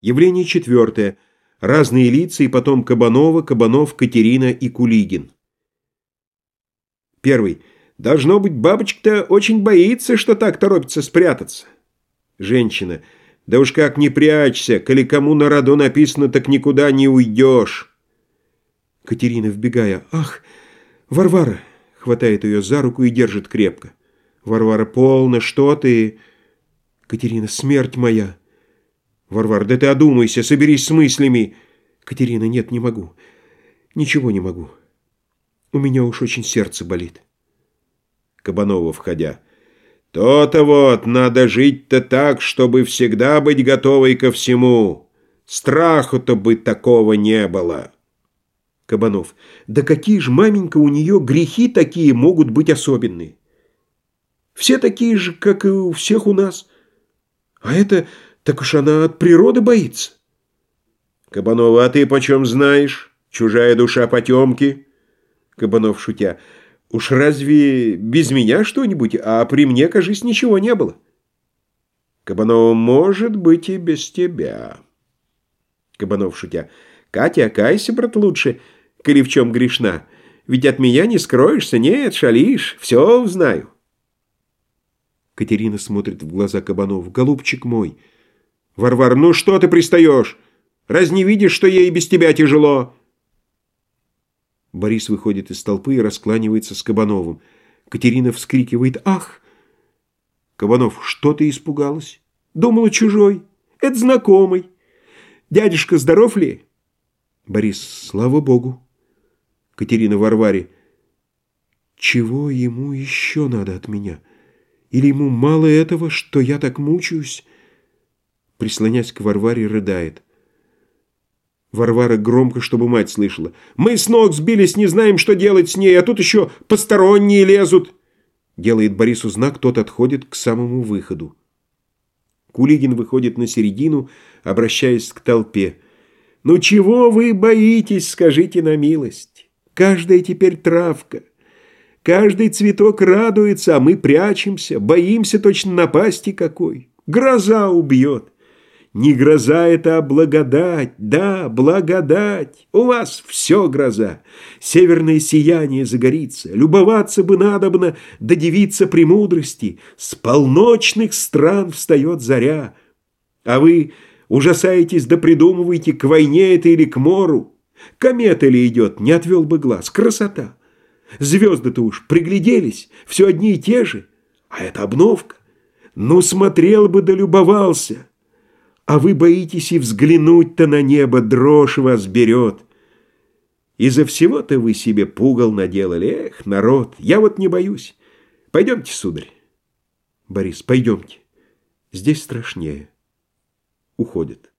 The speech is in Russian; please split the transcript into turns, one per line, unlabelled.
Явление четвертое. Разные лица и потом Кабанова, Кабанов, Катерина и Кулигин. Первый. Должно быть, бабочка-то очень боится, что так торопится спрятаться. Женщина. Да уж как не прячься, коли кому на роду написано, так никуда не уйдешь. Катерина, вбегая. Ах, Варвара! Хватает ее за руку и держит крепко. Варвара, полно, что ты? Катерина, смерть моя. Варвар, да ты одумайся, соберись с мыслями. Катерина, нет, не могу. Ничего не могу. У меня уж очень сердце болит. Кабанова, входя. То-то вот, надо жить-то так, чтобы всегда быть готовой ко всему. Страху-то бы такого не было. Кабанов. Да какие же, маменька, у нее грехи такие могут быть особенные? Все такие же, как и у всех у нас. А это так уж она от природы боится. Кабанова, а ты почем знаешь? Чужая душа потемки? Кабанов, шутя, уж разве без меня что-нибудь, а при мне, кажись, ничего не было? Кабанова, может быть, и без тебя. Кабанов, шутя, Катя, кайся, брат, лучше, коли в чем грешна. Ведь от меня не скроешься, нет, шалишь, все знаю. Катерина смотрит в глаза Кабанов. «Голубчик мой!» Варвар, ну что ты пристаешь? Раз не видишь, что ей без тебя тяжело?» Борис выходит из толпы и раскланивается с Кабановым. Катерина вскрикивает «Ах!» Кабанов, что ты испугалась? Думала, чужой. Это знакомый. Дядюшка здоров ли? Борис, слава богу. Катерина Варваре, чего ему еще надо от меня? Или ему мало этого, что я так мучаюсь? Прислонясь к Варваре, рыдает. Варвара громко, чтобы мать слышала. «Мы с ног сбились, не знаем, что делать с ней, а тут еще посторонние лезут!» Делает Борису знак, тот отходит к самому выходу. Кулигин выходит на середину, обращаясь к толпе. «Ну чего вы боитесь, скажите на милость? Каждая теперь травка. Каждый цветок радуется, а мы прячемся, боимся точно напасти какой. Гроза убьет». Не гроза это, а благодать, да, благодать. У вас все гроза. Северное сияние загорится. Любоваться бы надобно, да девица премудрости. С полночных стран встает заря. А вы ужасаетесь да придумываете, к войне это или к мору. Комета ли идет, не отвел бы глаз. Красота. Звезды-то уж пригляделись, все одни и те же. А это обновка. Ну, смотрел бы да любовался. А вы боитесь и взглянуть-то на небо, дрожь вас берет. Из-за всего-то вы себе пугал наделали. Эх, народ, я вот не боюсь. Пойдемте, сударь. Борис, пойдемте. Здесь страшнее. Уходит.